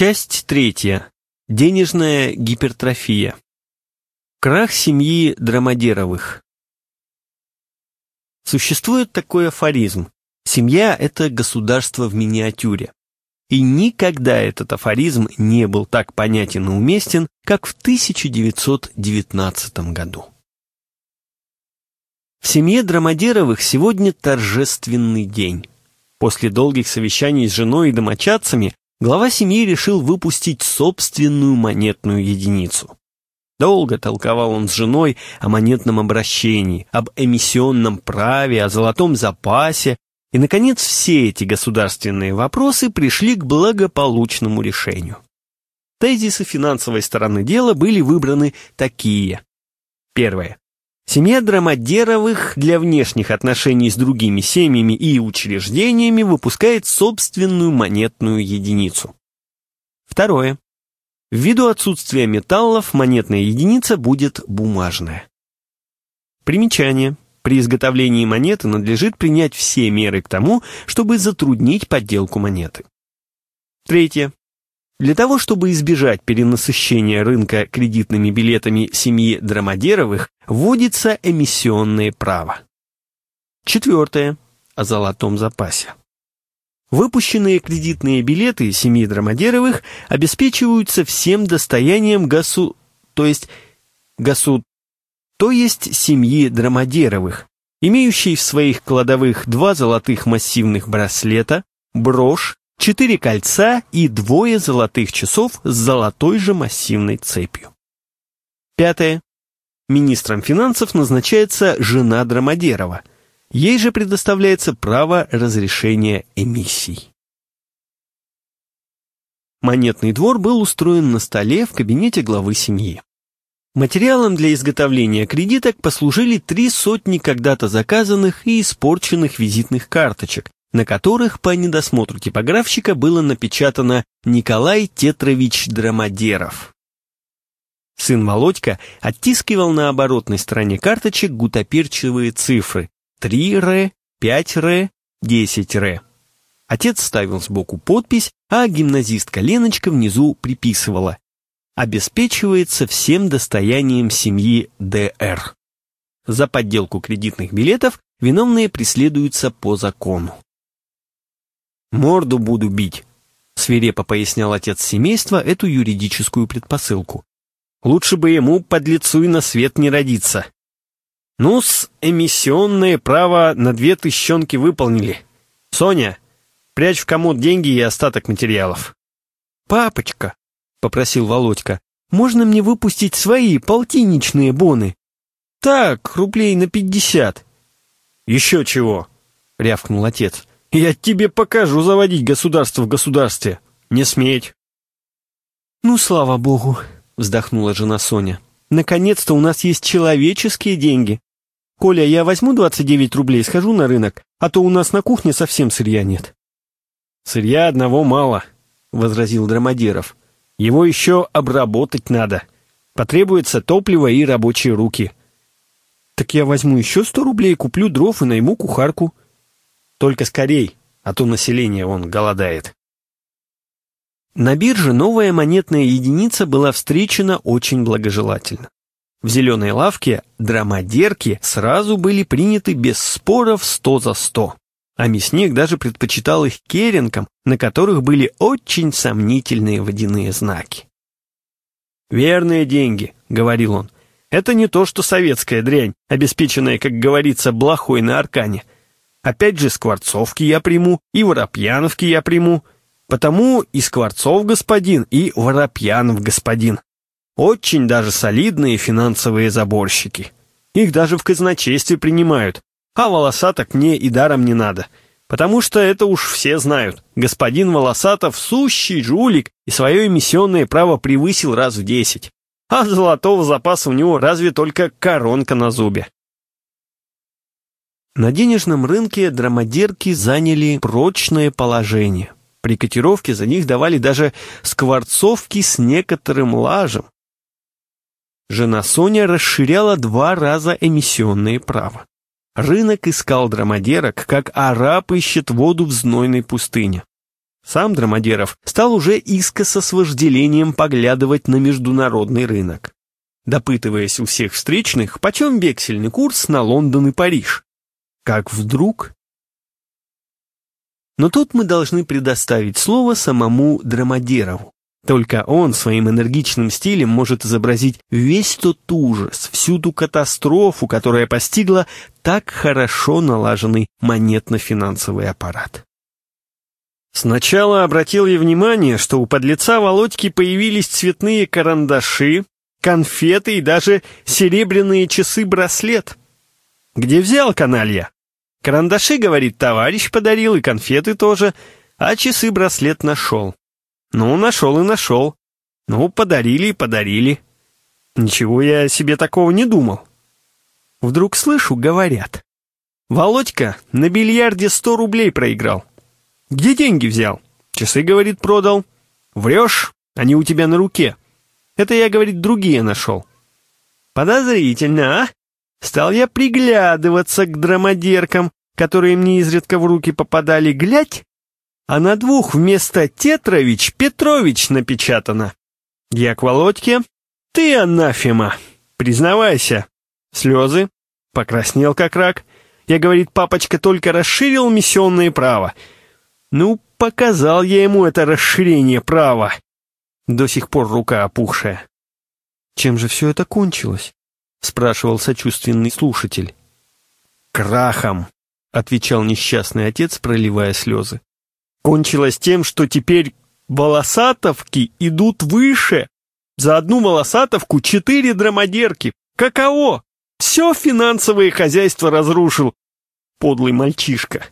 Часть третья. Денежная гипертрофия. Крах семьи Драмадеровых. Существует такой афоризм. Семья – это государство в миниатюре. И никогда этот афоризм не был так понятен и уместен, как в 1919 году. В семье Драмадеровых сегодня торжественный день. После долгих совещаний с женой и домочадцами глава семьи решил выпустить собственную монетную единицу. Долго толковал он с женой о монетном обращении, об эмиссионном праве, о золотом запасе, и, наконец, все эти государственные вопросы пришли к благополучному решению. Тезисы финансовой стороны дела были выбраны такие. Первое. Семья Драмадеровых для внешних отношений с другими семьями и учреждениями выпускает собственную монетную единицу. Второе. Ввиду отсутствия металлов монетная единица будет бумажная. Примечание. При изготовлении монеты надлежит принять все меры к тому, чтобы затруднить подделку монеты. Третье. Для того, чтобы избежать перенасыщения рынка кредитными билетами семьи Драмадеровых, вводится эмиссионное право. Четвертое. О золотом запасе. Выпущенные кредитные билеты семьи Драмадеровых обеспечиваются всем достоянием госу... то есть госу... то есть семьи Драмадеровых, имеющей в своих кладовых два золотых массивных браслета, брошь, четыре кольца и двое золотых часов с золотой же массивной цепью. Пятое. Министром финансов назначается жена Драмадерова. Ей же предоставляется право разрешения эмиссий. Монетный двор был устроен на столе в кабинете главы семьи. Материалом для изготовления кредиток послужили три сотни когда-то заказанных и испорченных визитных карточек, на которых по недосмотру типографщика было напечатано «Николай Тетрович Драмадеров». Сын Володька оттискивал на оборотной стороне карточек гутоперчивые цифры 3 ре, 5 ре, 10 ре. Отец ставил сбоку подпись, а гимназистка Леночка внизу приписывала «Обеспечивается всем достоянием семьи ДР». За подделку кредитных билетов виновные преследуются по закону. «Морду буду бить», — свирепо пояснял отец семейства эту юридическую предпосылку. «Лучше бы ему под лицу и на свет не родиться». «Ну-с, эмиссионное право на две тыщенки выполнили. Соня, прячь в комод деньги и остаток материалов». «Папочка», — попросил Володька, — «можно мне выпустить свои полтинничные боны?» «Так, рублей на пятьдесят». «Еще чего?» — рявкнул отец. Я тебе покажу заводить государство в государстве. Не сметь. Ну, слава богу, вздохнула жена Соня. Наконец-то у нас есть человеческие деньги. Коля, я возьму 29 рублей, схожу на рынок, а то у нас на кухне совсем сырья нет. Сырья одного мало, возразил Драмадеров. Его еще обработать надо. Потребуется топливо и рабочие руки. Так я возьму еще сто рублей, куплю дров и найму кухарку. Только скорей, а то население он голодает. На бирже новая монетная единица была встречена очень благожелательно. В зеленой лавке драмадерки сразу были приняты без споров сто за сто, а мясник даже предпочитал их керенкам, на которых были очень сомнительные водяные знаки. «Верные деньги», — говорил он. «Это не то, что советская дрянь, обеспеченная, как говорится, блохой на аркане. Опять же, Скворцовки я приму, и Воропьяновки я приму. Потому и Скворцов господин, и Воропьянов господин. Очень даже солидные финансовые заборщики. Их даже в казначействе принимают. А волосаток мне и даром не надо. Потому что это уж все знают. Господин Волосатов сущий жулик и свое эмиссионное право превысил раз в десять. А золотого запаса у него разве только коронка на зубе. На денежном рынке драмадерки заняли прочное положение. При котировке за них давали даже скворцовки с некоторым лажем. Жена Соня расширяла два раза эмиссионные права. Рынок искал драмадерок, как араб ищет воду в знойной пустыне. Сам Драмадеров стал уже искоса с вожделением поглядывать на международный рынок, допытываясь у всех встречных, почем вексельный курс на Лондон и Париж. Как вдруг... Но тут мы должны предоставить слово самому Драмадерову. Только он своим энергичным стилем может изобразить весь тот ужас, всю ту катастрофу, которая постигла так хорошо налаженный монетно-финансовый аппарат. Сначала обратил я внимание, что у подлеца Володьки появились цветные карандаши, конфеты и даже серебряные часы-браслет. Где взял каналья? Карандаши, говорит, товарищ подарил, и конфеты тоже, а часы-браслет нашел. Ну, нашел и нашел. Ну, подарили и подарили. Ничего я себе такого не думал. Вдруг слышу, говорят. Володька на бильярде сто рублей проиграл. Где деньги взял? Часы, говорит, продал. Врешь, они у тебя на руке. Это я, говорит, другие нашел. Подозрительно, а? Стал я приглядываться к драмадеркам, которые мне изредка в руки попадали. Глядь, а на двух вместо Тетрович Петрович напечатано. Я к Володьке. Ты анафема. Признавайся. Слезы. Покраснел как рак. Я, говорит, папочка только расширил миссионное право. Ну, показал я ему это расширение права. До сих пор рука опухшая. Чем же все это кончилось? Спрашивал сочувственный слушатель. Крахом, отвечал несчастный отец, проливая слезы кончилось тем, что теперь волосатовки идут выше. За одну волосатовку четыре драмадерки. Каково? Все финансовое хозяйство разрушил. Подлый мальчишка.